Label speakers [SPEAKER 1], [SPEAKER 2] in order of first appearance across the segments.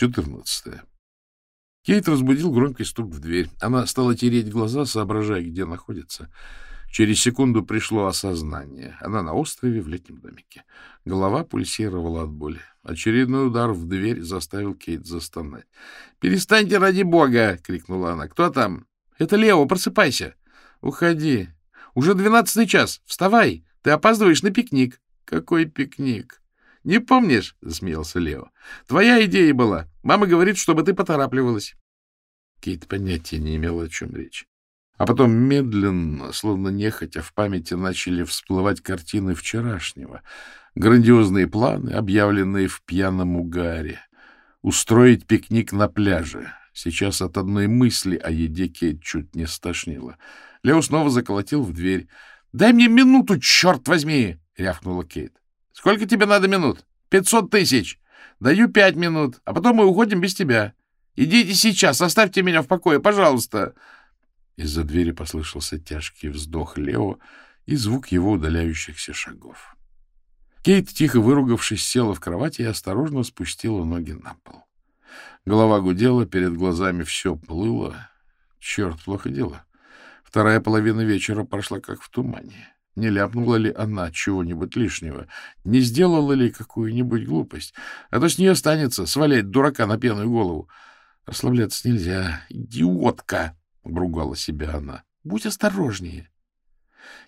[SPEAKER 1] Четырнадцатое. Кейт разбудил громкий стук в дверь. Она стала тереть глаза, соображая, где находится. Через секунду пришло осознание. Она на острове в летнем домике. Голова пульсировала от боли. Очередной удар в дверь заставил Кейт застонать. — Перестаньте ради бога! — крикнула она. — Кто там? — Это Лео, просыпайся. — Уходи. Уже двенадцатый час. Вставай. Ты опаздываешь на пикник. — Какой пикник? — Не помнишь? — засмеялся Лео. — Твоя идея была. Мама говорит, чтобы ты поторапливалась. Кейт понятия не имела, о чем речь. А потом медленно, словно нехотя, в памяти начали всплывать картины вчерашнего. Грандиозные планы, объявленные в пьяном угаре. Устроить пикник на пляже. Сейчас от одной мысли о еде Кейт чуть не стошнило. Лео снова заколотил в дверь. — Дай мне минуту, черт возьми! — рявкнула Кейт. — Сколько тебе надо минут? — Пятьсот тысяч. Даю пять минут, а потом мы уходим без тебя. Идите сейчас, оставьте меня в покое, пожалуйста. Из-за двери послышался тяжкий вздох Лео и звук его удаляющихся шагов. Кейт, тихо выругавшись, села в кровати и осторожно спустила ноги на пол. Голова гудела, перед глазами все плыло. Черт, плохо дело. Вторая половина вечера прошла как в тумане. Не ляпнула ли она чего-нибудь лишнего? Не сделала ли какую-нибудь глупость? А то с нее останется свалять дурака на пьяную голову. Расслабляться нельзя. Идиотка! — обругала себя она. — Будь осторожнее.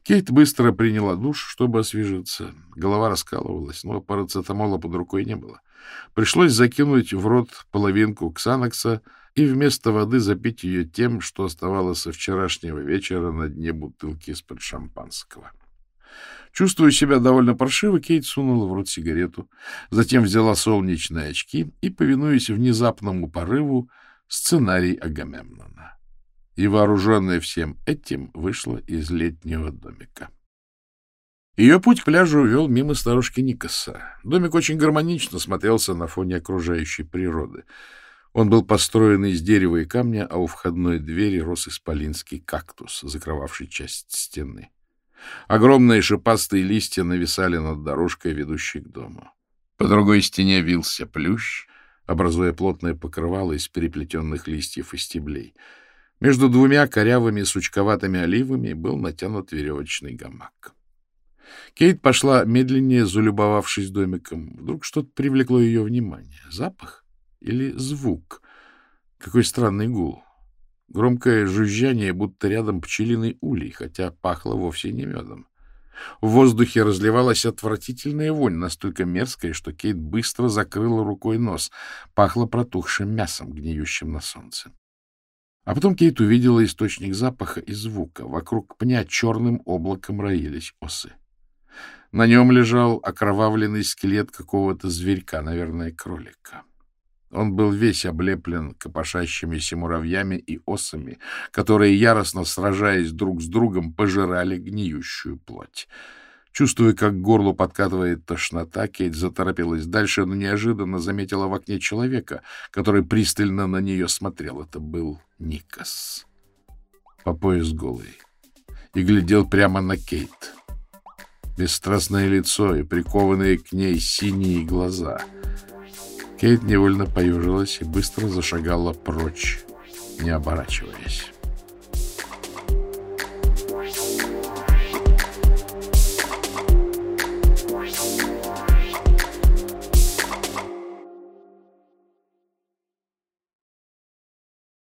[SPEAKER 1] Кейт быстро приняла душ, чтобы освежиться. Голова раскалывалась, но парацетамола под рукой не было. Пришлось закинуть в рот половинку ксанокса и вместо воды запить ее тем, что оставалось со вчерашнего вечера на дне бутылки из-под шампанского. Чувствуя себя довольно паршиво, Кейт сунула в рот сигарету, затем взяла солнечные очки и, повинуясь внезапному порыву, сценарий Агамемнона и, вооруженная всем этим, вышла из летнего домика. Ее путь к пляжу вел мимо старушки Никаса. Домик очень гармонично смотрелся на фоне окружающей природы. Он был построен из дерева и камня, а у входной двери рос исполинский кактус, закрывавший часть стены. Огромные шипастые листья нависали над дорожкой, ведущей к дому. По другой стене вился плющ, образуя плотное покрывало из переплетенных листьев и стеблей — между двумя корявыми сучковатыми оливами был натянут веревочный гамак. Кейт пошла медленнее, залюбовавшись домиком. Вдруг что-то привлекло ее внимание. Запах или звук? Какой странный гул. Громкое жужжание, будто рядом пчелиный улей, хотя пахло вовсе не медом. В воздухе разливалась отвратительная вонь, настолько мерзкая, что Кейт быстро закрыла рукой нос. Пахло протухшим мясом, гниющим на солнце. А потом Кейт увидела источник запаха и звука. Вокруг пня черным облаком роились осы. На нем лежал окровавленный скелет какого-то зверька, наверное, кролика. Он был весь облеплен копошащимися муравьями и осами, которые, яростно сражаясь друг с другом, пожирали гниющую плоть. Чувствуя, как горло подкатывает тошнота, Кейт заторопилась дальше, но неожиданно заметила в окне человека, который пристально на нее смотрел. Это был Никас. По пояс голый. И глядел прямо на Кейт. Бесстрастное лицо и прикованные к ней синие глаза. Кейт невольно поежилась и быстро зашагала прочь, не оборачиваясь.